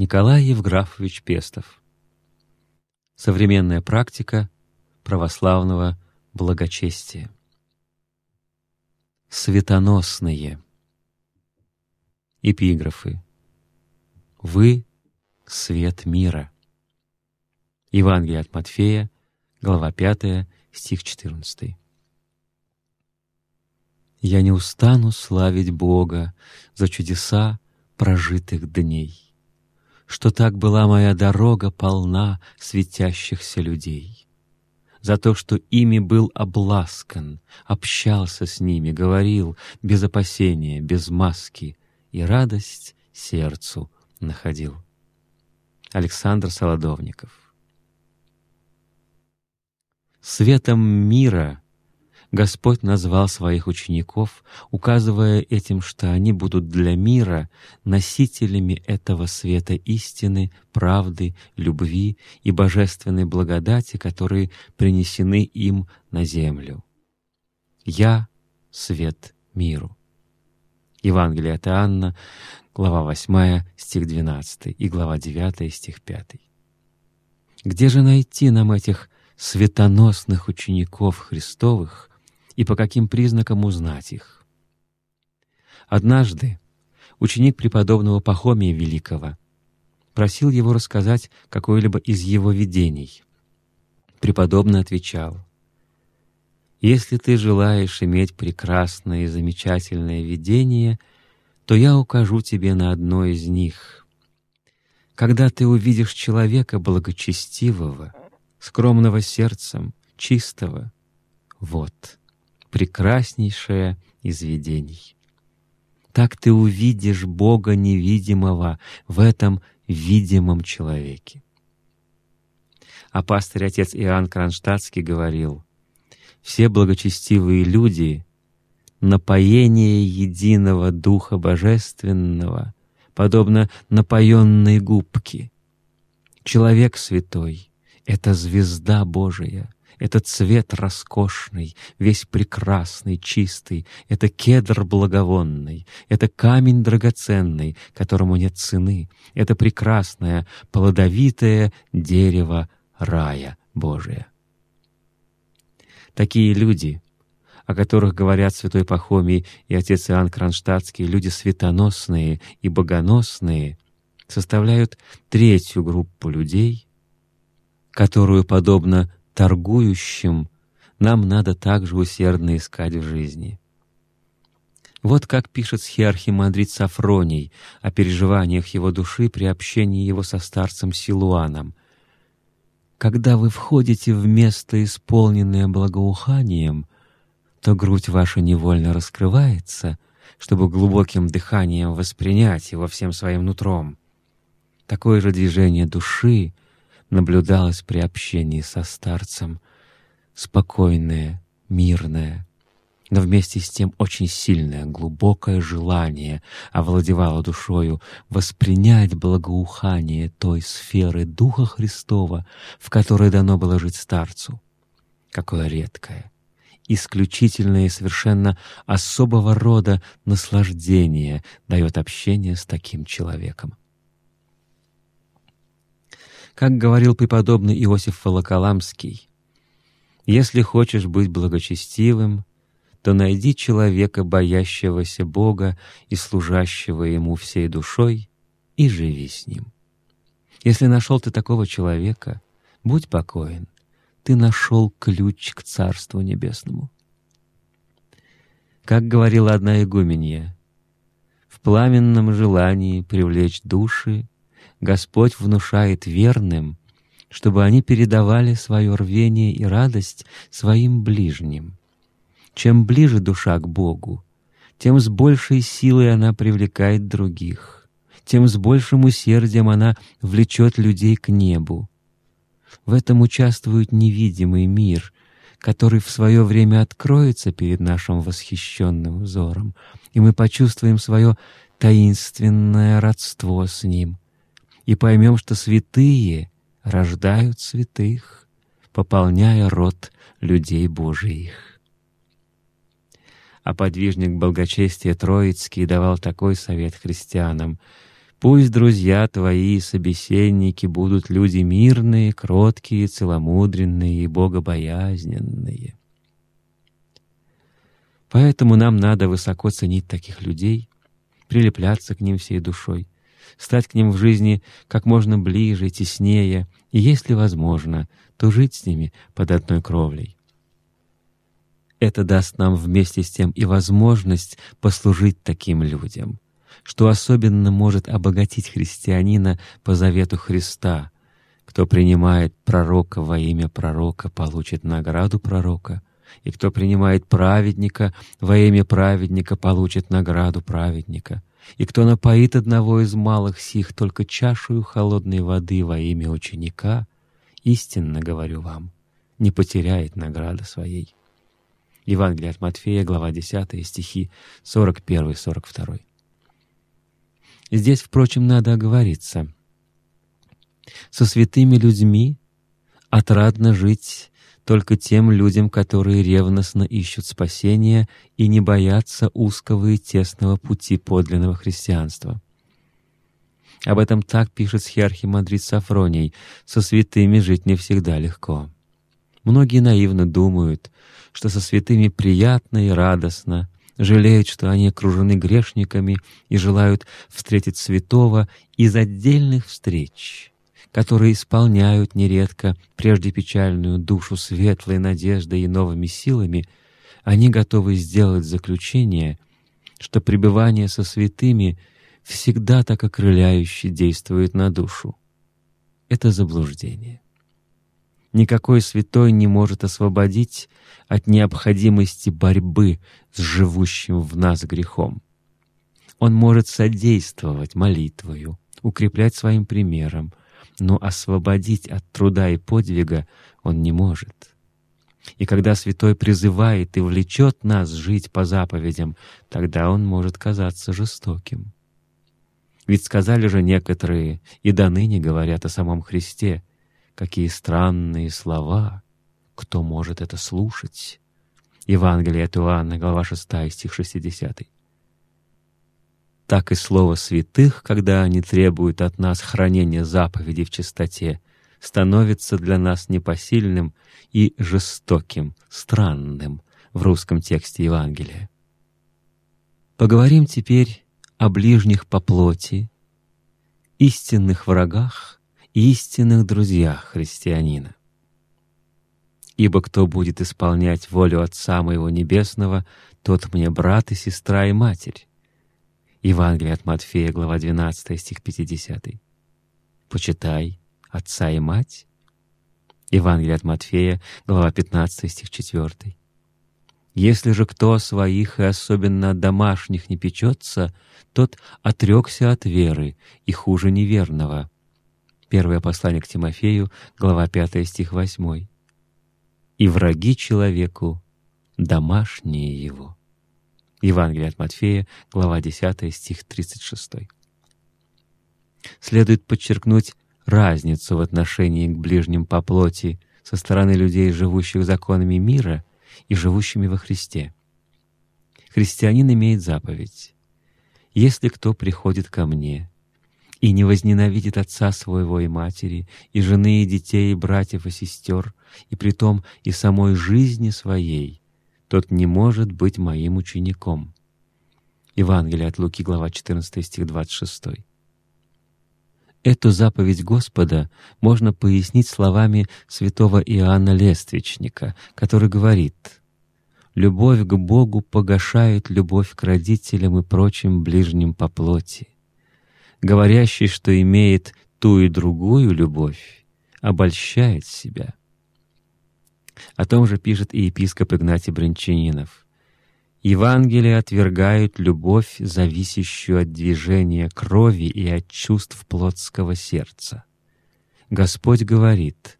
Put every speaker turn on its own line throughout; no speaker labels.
Николай Евграфович Пестов. Современная практика православного благочестия. Светоносные. Эпиграфы. Вы — свет мира. Евангелие от Матфея, глава 5, стих 14. «Я не устану славить Бога за чудеса прожитых дней, что так была моя дорога полна светящихся людей, за то, что ими был обласкан, общался с ними, говорил без опасения, без маски, и радость сердцу находил». Александр Солодовников Светом мира Господь назвал своих учеников, указывая этим, что они будут для мира носителями этого света истины, правды, любви и божественной благодати, которые принесены им на землю. «Я — свет миру». Евангелие от Иоанна, глава 8, стих 12 и глава 9, стих 5. Где же найти нам этих светоносных учеников Христовых и по каким признакам узнать их. Однажды ученик преподобного Пахомия Великого просил его рассказать какое-либо из его видений. Преподобный отвечал, «Если ты желаешь иметь прекрасное и замечательное видение, то я укажу тебе на одно из них. Когда ты увидишь человека благочестивого, скромного сердцем, чистого. Вот, прекраснейшее из видений. Так ты увидишь Бога невидимого в этом видимом человеке. А пастырь отец Иоанн Кронштадтский говорил, «Все благочестивые люди — напоение единого Духа Божественного, подобно напоенной губке. Человек святой — это звезда Божия, это цвет роскошный, весь прекрасный, чистый, это кедр благовонный, это камень драгоценный, которому нет цены, это прекрасное, плодовитое дерево рая Божия. Такие люди, о которых говорят святой Пахомий и отец Иоанн Кронштадтский, люди светоносные и богоносные, составляют третью группу людей — которую, подобно торгующим, нам надо также усердно искать в жизни. Вот как пишет схиархимандрит Сафроний о переживаниях его души при общении его со старцем Силуаном. «Когда вы входите в место, исполненное благоуханием, то грудь ваша невольно раскрывается, чтобы глубоким дыханием воспринять его всем своим нутром. Такое же движение души — наблюдалось при общении со старцем, спокойное, мирное, но вместе с тем очень сильное, глубокое желание овладевало душою воспринять благоухание той сферы Духа Христова, в которой дано было жить старцу. Какое редкое, исключительное и совершенно особого рода наслаждение дает общение с таким человеком. Как говорил преподобный Иосиф Волоколамский, «Если хочешь быть благочестивым, то найди человека, боящегося Бога и служащего Ему всей душой, и живи с ним. Если нашел ты такого человека, будь покоен, ты нашел ключ к Царству Небесному». Как говорила одна игуменья, в пламенном желании привлечь души Господь внушает верным, чтобы они передавали свое рвение и радость своим ближним. Чем ближе душа к Богу, тем с большей силой она привлекает других, тем с большим усердием она влечет людей к небу. В этом участвует невидимый мир, который в свое время откроется перед нашим восхищенным взором, и мы почувствуем свое таинственное родство с Ним — и поймем, что святые рождают святых, пополняя род людей Божиих. А подвижник благочестия Троицкий давал такой совет христианам Пусть друзья твои и собеседники будут люди мирные, кроткие, целомудренные и богобоязненные. Поэтому нам надо высоко ценить таких людей, прилепляться к ним всей душой, стать к ним в жизни как можно ближе, теснее, и, если возможно, то жить с ними под одной кровлей. Это даст нам вместе с тем и возможность послужить таким людям — что особенно может обогатить христианина по завету Христа. Кто принимает пророка во имя пророка, получит награду пророка, и кто принимает праведника во имя праведника, получит награду праведника. И кто напоит одного из малых сих только чашую холодной воды во имя ученика, истинно говорю вам, не потеряет награды своей. Евангелие от Матфея, глава 10, стихи 41-42. Здесь, впрочем, надо оговориться. Со святыми людьми отрадно жить только тем людям, которые ревностно ищут спасения и не боятся узкого и тесного пути подлинного христианства. Об этом так пишет схиархимандрит Сафроний, «Со святыми жить не всегда легко». Многие наивно думают, что со святыми приятно и радостно, жалеют, что они окружены грешниками и желают встретить святого из отдельных встреч, которые исполняют нередко прежде печальную душу светлой надеждой и новыми силами, они готовы сделать заключение, что пребывание со святыми всегда так окрыляюще действует на душу. Это заблуждение никакой святой не может освободить от необходимости борьбы с живущим в нас грехом. Он может содействовать молитвою, укреплять своим примером, но освободить от труда и подвига он не может. И когда святой призывает и влечет нас жить по заповедям, тогда он может казаться жестоким. Ведь сказали же некоторые, и до ныне говорят о самом Христе, Какие странные слова! Кто может это слушать? Евангелие от Иоанна, глава 6, стих 60. Так и слово святых, когда они требуют от нас хранения заповедей в чистоте, становится для нас непосильным и жестоким, странным в русском тексте Евангелия. Поговорим теперь о ближних по плоти, истинных врагах истинных друзьях христианина. Ибо кто будет исполнять волю Отца Моего Небесного, тот мне брат и сестра и матерь. Евангелие от Матфея, глава 12, стих 50. Почитай отца и мать. Евангелие от Матфея, глава 15, стих 4. Если же кто своих и особенно домашних не печется, тот отрекся от веры и хуже неверного. Первое послание к Тимофею, глава 5, стих 8. «И враги человеку домашние его». Евангелие от Матфея, глава 10, стих 36. Следует подчеркнуть разницу в отношении к ближним по плоти со стороны людей, живущих законами мира и живущими во Христе. Христианин имеет заповедь «Если кто приходит ко мне и не возненавидит отца своего и матери, и жены, и детей, и братьев, и сестер, и притом и самой жизни своей, тот не может быть моим учеником». Евангелие от Луки, глава 14, стих 26. Эту заповедь Господа можно пояснить словами святого Иоанна Лествичника, который говорит «Любовь к Богу погашает любовь к родителям и прочим ближним по плоти говорящий, что имеет ту и другую любовь, обольщает себя. О том же пишет и епископ Игнатий Брянчанинов. Евангелие отвергают любовь, зависящую от движения крови и от чувств плотского сердца. Господь говорит,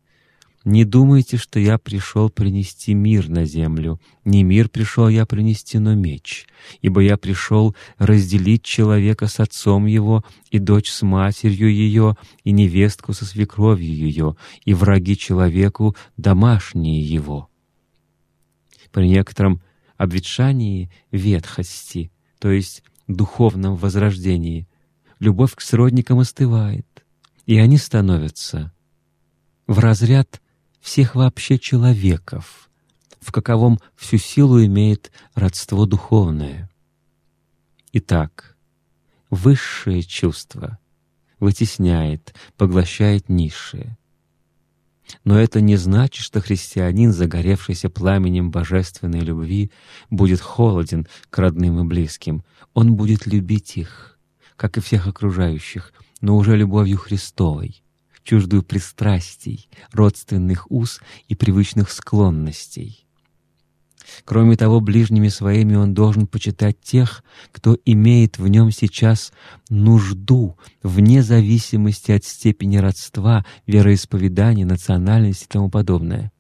не думайте, что я пришел принести мир на землю. Не мир пришел я принести, но меч. Ибо я пришел разделить человека с отцом его, и дочь с матерью ее, и невестку со свекровью ее, и враги человеку домашние его. При некотором обветшании ветхости, то есть духовном возрождении, любовь к сродникам остывает, и они становятся в разряд всех вообще человеков, в каковом всю силу имеет родство духовное. Итак, высшее чувство вытесняет, поглощает низшее. Но это не значит, что христианин, загоревшийся пламенем божественной любви, будет холоден к родным и близким. Он будет любить их, как и всех окружающих, но уже любовью Христовой, чуждую пристрастий, родственных уз и привычных склонностей. Кроме того, ближними своими он должен почитать тех, кто имеет в нем сейчас нужду, вне зависимости от степени родства, вероисповедания, национальности и тому подобное.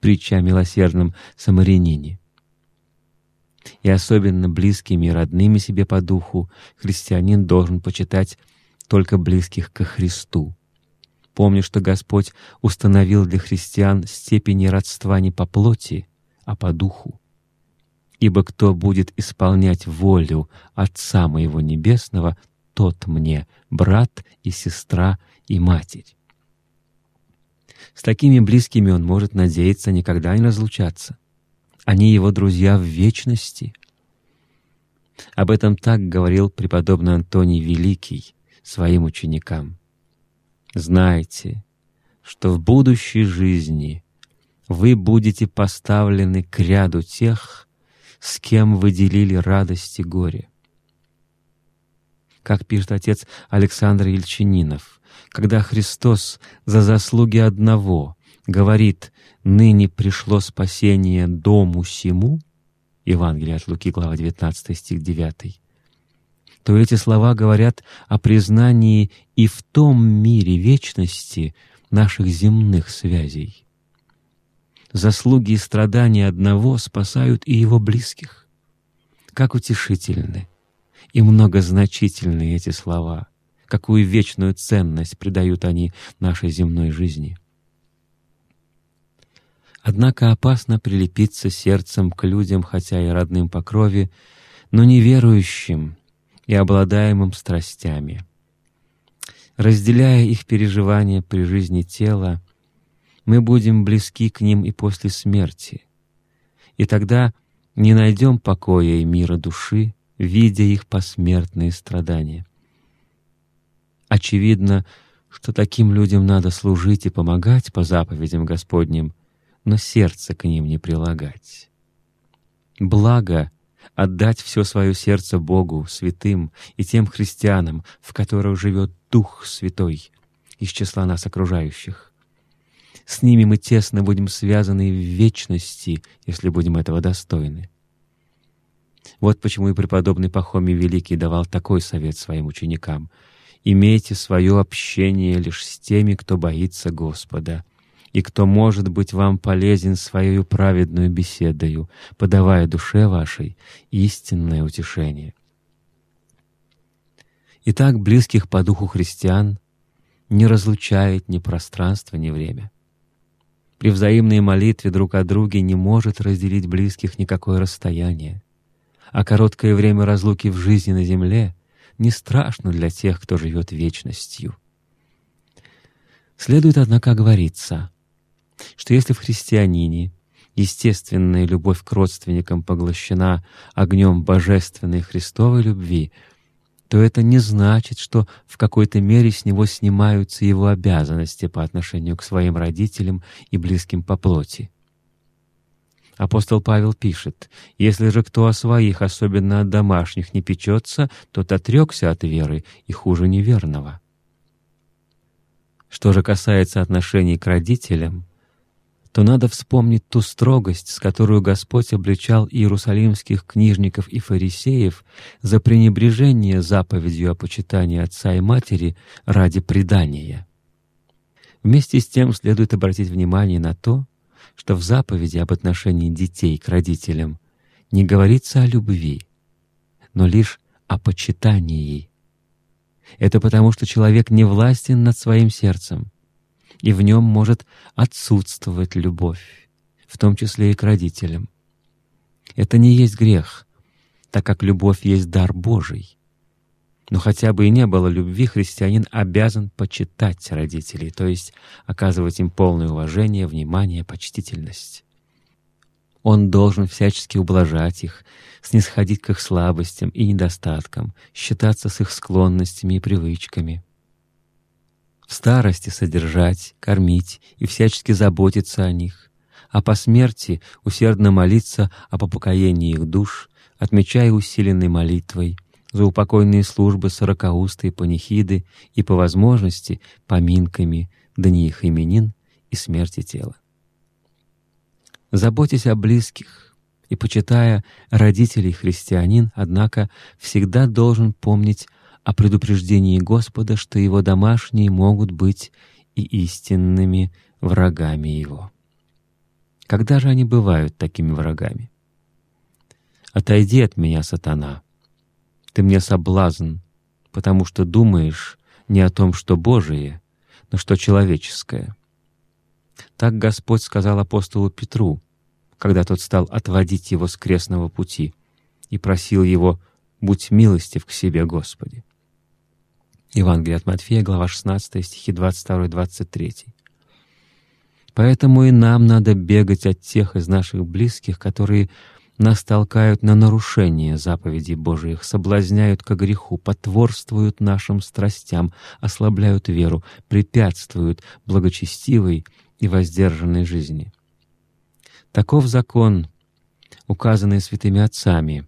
Притча о милосердном самарянине. И особенно близкими и родными себе по духу христианин должен почитать только близких ко Христу. Помни, что Господь установил для христиан степени родства не по плоти, а по духу. Ибо кто будет исполнять волю Отца моего Небесного, тот мне брат и сестра и матерь. С такими близкими он может надеяться никогда не разлучаться. Они его друзья в вечности. Об этом так говорил преподобный Антоний Великий своим ученикам. Знайте, что в будущей жизни вы будете поставлены к ряду тех, с кем вы делили радость и горе. Как пишет отец Александр Ельчининов, когда Христос за заслуги одного говорит «ныне пришло спасение дому сему», Евангелие от Луки, глава 19, стих 9, то эти слова говорят о признании и в том мире вечности наших земных связей. Заслуги и страдания одного спасают и его близких. Как утешительны и многозначительны эти слова, какую вечную ценность придают они нашей земной жизни. Однако опасно прилепиться сердцем к людям, хотя и родным по крови, но неверующим и обладаемым страстями. Разделяя их переживания при жизни тела, мы будем близки к ним и после смерти. И тогда не найдем покоя и мира души, видя их посмертные страдания. Очевидно, что таким людям надо служить и помогать по заповедям Господним, но сердце к ним не прилагать. Благо — отдать все свое сердце Богу, святым и тем христианам, в которых живет Дух Святой из числа нас окружающих. С ними мы тесно будем связаны в вечности, если будем этого достойны. Вот почему и преподобный Пахомий Великий давал такой совет своим ученикам. «Имейте свое общение лишь с теми, кто боится Господа, и кто может быть вам полезен своей праведную беседою, подавая душе вашей истинное утешение». Итак, близких по духу христиан не разлучает ни пространство, ни время. При взаимной молитве друг о друге не может разделить близких никакое расстояние. А короткое время разлуки в жизни на земле не страшно для тех, кто живет вечностью. Следует, однако, говориться, что если в христианине естественная любовь к родственникам поглощена огнем божественной Христовой любви — то это не значит, что в какой-то мере с него снимаются его обязанности по отношению к своим родителям и близким по плоти. Апостол Павел пишет, «Если же кто о своих, особенно от домашних, не печется, тот отрекся от веры и хуже неверного». Что же касается отношений к родителям, то надо вспомнить ту строгость, с которой Господь обличал иерусалимских книжников и фарисеев за пренебрежение заповедью о почитании отца и матери ради предания. Вместе с тем следует обратить внимание на то, что в заповеди об отношении детей к родителям не говорится о любви, но лишь о почитании. Это потому, что человек не властен над своим сердцем — и в нем может отсутствовать любовь, в том числе и к родителям. Это не есть грех, так как любовь есть дар Божий. Но хотя бы и не было любви, христианин обязан почитать родителей, то есть оказывать им полное уважение, внимание, почтительность. Он должен всячески ублажать их, снисходить к их слабостям и недостаткам, считаться с их склонностями и привычками. В старости содержать, кормить и всячески заботиться о них, а по смерти усердно молиться об упокоении их душ, отмечая усиленной молитвой за упокойные службы сорокаустой панихиды и, по возможности, поминками дни их именин и смерти тела. Заботясь о близких и почитая родителей христианин, однако, всегда должен помнить о предупреждении Господа, что его домашние могут быть и истинными врагами его. Когда же они бывают такими врагами? «Отойди от меня, сатана! Ты мне соблазн, потому что думаешь не о том, что Божие, но что человеческое». Так Господь сказал апостолу Петру, когда тот стал отводить его с крестного пути и просил его «Будь милостив к себе, Господи». Евангелие от Матфея, глава 16, стихи 22-23. Поэтому и нам надо бегать от тех из наших близких, которые нас толкают на нарушение заповедей Божиих, соблазняют ко греху, потворствуют нашим страстям, ослабляют веру, препятствуют благочестивой и воздержанной жизни. Таков закон, указанный святыми отцами.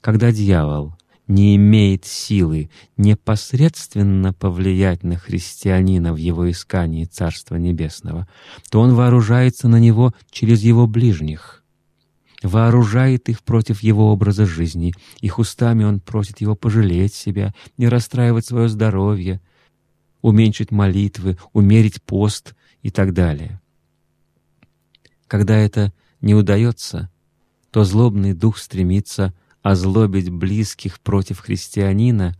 Когда дьявол не имеет силы непосредственно повлиять на христианина в его искании Царства Небесного, то он вооружается на него через его ближних, вооружает их против его образа жизни, их устами он просит его пожалеть себя, не расстраивать свое здоровье, уменьшить молитвы, умерить пост и так далее. Когда это не удается, то злобный дух стремится озлобить близких против христианина,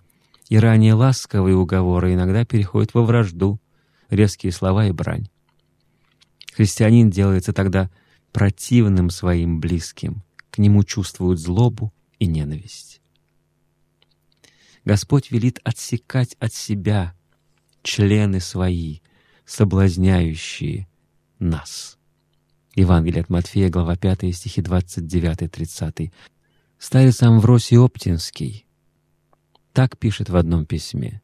и ранее ласковые уговоры иногда переходят во вражду, резкие слова и брань. Христианин делается тогда противным своим близким, к нему чувствуют злобу и ненависть. Господь велит отсекать от себя члены свои, соблазняющие нас. Евангелие от Матфея, глава 5, стихи 29-30 старец Амвросий Оптинский так пишет в одном письме.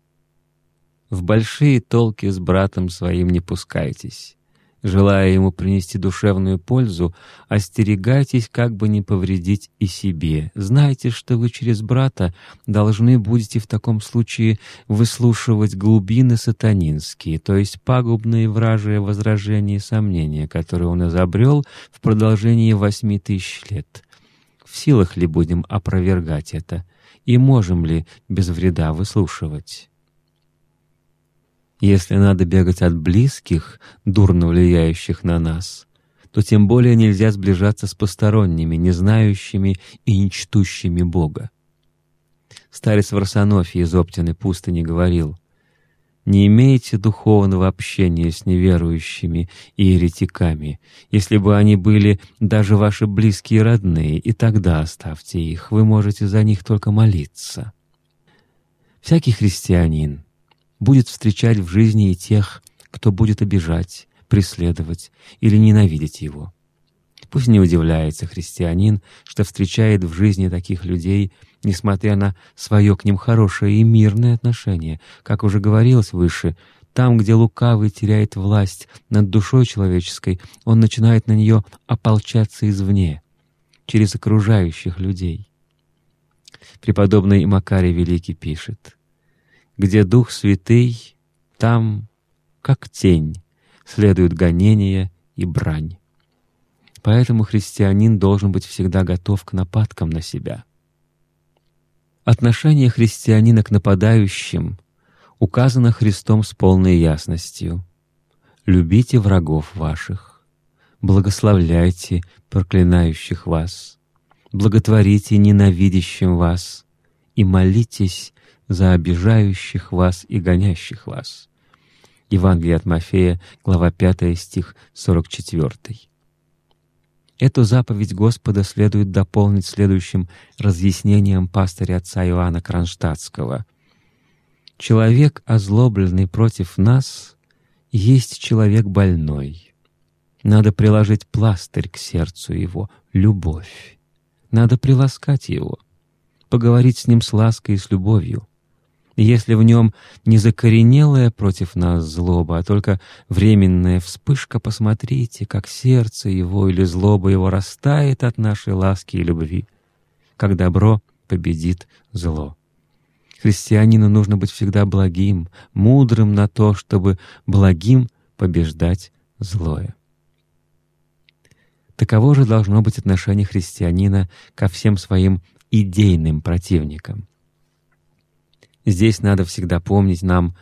«В большие толки с братом своим не пускайтесь. Желая ему принести душевную пользу, остерегайтесь, как бы не повредить и себе. Знайте, что вы через брата должны будете в таком случае выслушивать глубины сатанинские, то есть пагубные вражие возражения и сомнения, которые он изобрел в продолжении восьми тысяч лет» в силах ли будем опровергать это и можем ли без вреда выслушивать. Если надо бегать от близких, дурно влияющих на нас, то тем более нельзя сближаться с посторонними, не знающими и не чтущими Бога. Старец Варсонофий из Оптиной пустыни говорил, не имеете духовного общения с неверующими и еретиками, если бы они были даже ваши близкие родные, и тогда оставьте их, вы можете за них только молиться. Всякий христианин будет встречать в жизни и тех, кто будет обижать, преследовать или ненавидеть его. Пусть не удивляется христианин, что встречает в жизни таких людей, несмотря на свое к ним хорошее и мирное отношение. Как уже говорилось выше, там, где лукавый теряет власть над душой человеческой, он начинает на нее ополчаться извне, через окружающих людей. Преподобный Макарий Великий пишет, «Где Дух Святый, там, как тень, следуют гонения и брань. Поэтому христианин должен быть всегда готов к нападкам на себя. Отношение христианина к нападающим указано Христом с полной ясностью. «Любите врагов ваших, благословляйте проклинающих вас, благотворите ненавидящим вас и молитесь за обижающих вас и гонящих вас». Евангелие от Мафея, глава 5, стих 44. Эту заповедь Господа следует дополнить следующим разъяснением пастыря отца Иоанна Кронштадтского — Человек, озлобленный против нас, есть человек больной. Надо приложить пластырь к сердцу его, любовь. Надо приласкать его, поговорить с ним с лаской и с любовью. Если в нем не закоренелая против нас злоба, а только временная вспышка, посмотрите, как сердце его или злоба его растает от нашей ласки и любви, как добро победит зло. Христианину нужно быть всегда благим, мудрым на то, чтобы благим побеждать злое. Таково же должно быть отношение христианина ко всем своим идейным противникам. Здесь надо всегда помнить нам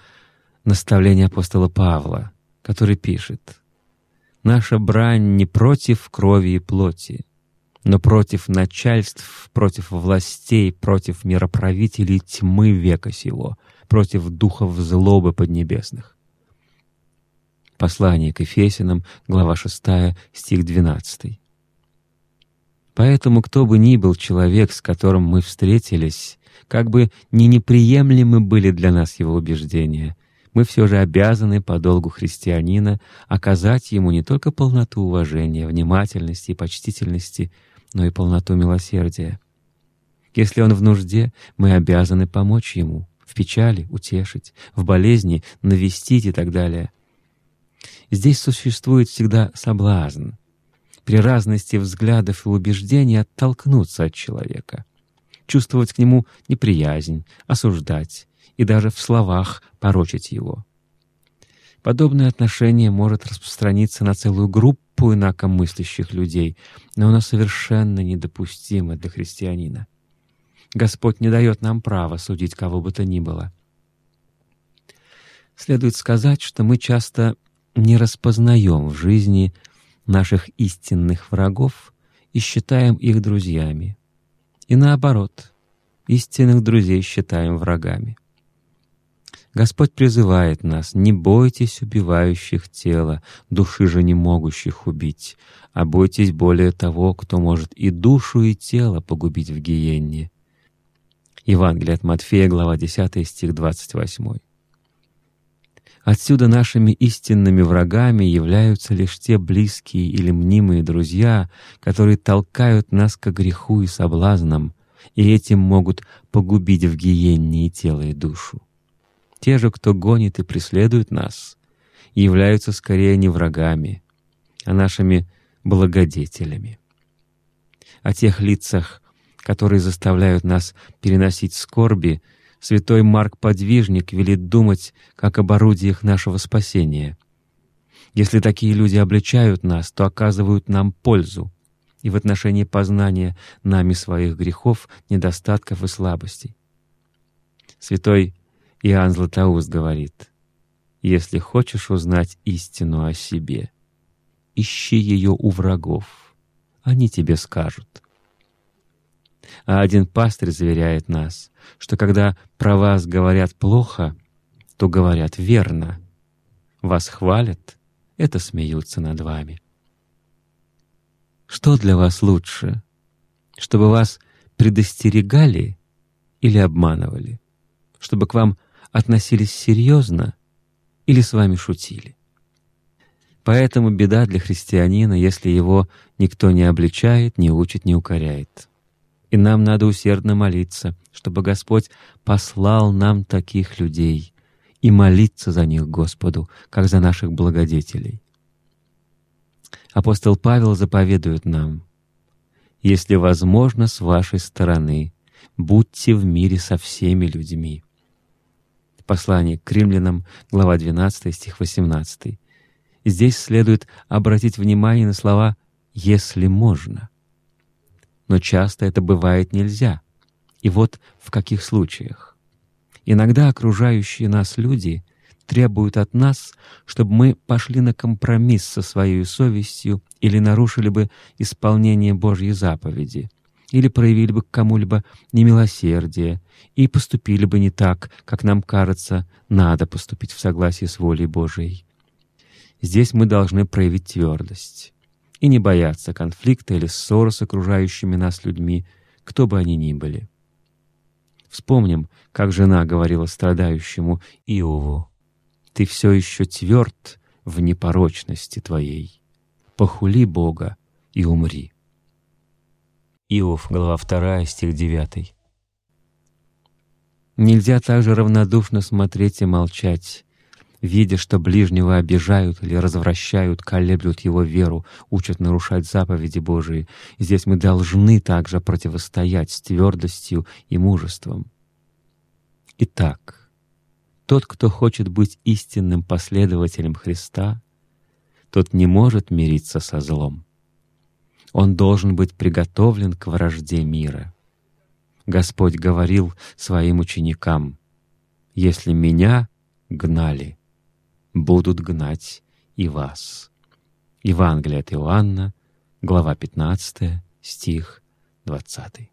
наставление апостола Павла, который пишет «Наша брань не против крови и плоти, но против начальств, против властей, против мироправителей тьмы века сего, против духов злобы поднебесных». Послание к Ефесянам, глава 6, стих 12. Поэтому кто бы ни был человек, с которым мы встретились, как бы ни неприемлемы были для нас его убеждения, мы все же обязаны по долгу христианина оказать ему не только полноту уважения, внимательности и почтительности, но и полноту милосердия. Если он в нужде, мы обязаны помочь ему, в печали утешить, в болезни навестить и так далее. Здесь существует всегда соблазн при разности взглядов и убеждений оттолкнуться от человека, чувствовать к нему неприязнь, осуждать и даже в словах порочить его. Подобное отношение может распространиться на целую группу инакомыслящих людей, но оно совершенно недопустимо для христианина. Господь не дает нам права судить кого бы то ни было. Следует сказать, что мы часто не распознаем в жизни наших истинных врагов и считаем их друзьями. И наоборот, истинных друзей считаем врагами. Господь призывает нас, не бойтесь убивающих тело, души же не могущих убить, а бойтесь более того, кто может и душу, и тело погубить в гиенне. Евангелие от Матфея, глава 10, стих 28. Отсюда нашими истинными врагами являются лишь те близкие или мнимые друзья, которые толкают нас к греху и соблазнам, и этим могут погубить в гиенне тело, и душу. Те же, кто гонит и преследует нас, являются скорее не врагами, а нашими благодетелями. О тех лицах, которые заставляют нас переносить скорби, святой Марк-подвижник велит думать как об орудиях нашего спасения. Если такие люди обличают нас, то оказывают нам пользу и в отношении познания нами своих грехов, недостатков и слабостей. Святой Иоанн Златоуст говорит, «Если хочешь узнать истину о себе, ищи ее у врагов, они тебе скажут». А один пастырь заверяет нас, что когда про вас говорят плохо, то говорят верно. Вас хвалят, это смеются над вами. Что для вас лучше, чтобы вас предостерегали или обманывали, чтобы к вам относились серьезно или с вами шутили? Поэтому беда для христианина, если его никто не обличает, не учит, не укоряет. И нам надо усердно молиться, чтобы Господь послал нам таких людей и молиться за них Господу, как за наших благодетелей. Апостол Павел заповедует нам, «Если возможно с вашей стороны, будьте в мире со всеми людьми». Послание к римлянам, глава 12, стих 18. Здесь следует обратить внимание на слова «если можно» но часто это бывает нельзя. И вот в каких случаях. Иногда окружающие нас люди требуют от нас, чтобы мы пошли на компромисс со своей совестью или нарушили бы исполнение Божьей заповеди, или проявили бы к кому-либо немилосердие и поступили бы не так, как нам кажется, надо поступить в согласии с волей Божией. Здесь мы должны проявить твердость и не бояться конфликта или ссоры с окружающими нас людьми, кто бы они ни были. Вспомним, как жена говорила страдающему Иову, «Ты все еще тверд в непорочности твоей. Похули Бога и умри». Иов, глава 2, стих 9. Нельзя также равнодушно смотреть и молчать, видя, что ближнего обижают или развращают, колеблют его веру, учат нарушать заповеди Божии. Здесь мы должны также противостоять с твердостью и мужеством. Итак, тот, кто хочет быть истинным последователем Христа, тот не может мириться со злом. Он должен быть приготовлен к вражде мира. Господь говорил своим ученикам, «Если Меня гнали, будут гнать и вас». Евангелие от Иоанна, глава 15, стих 20.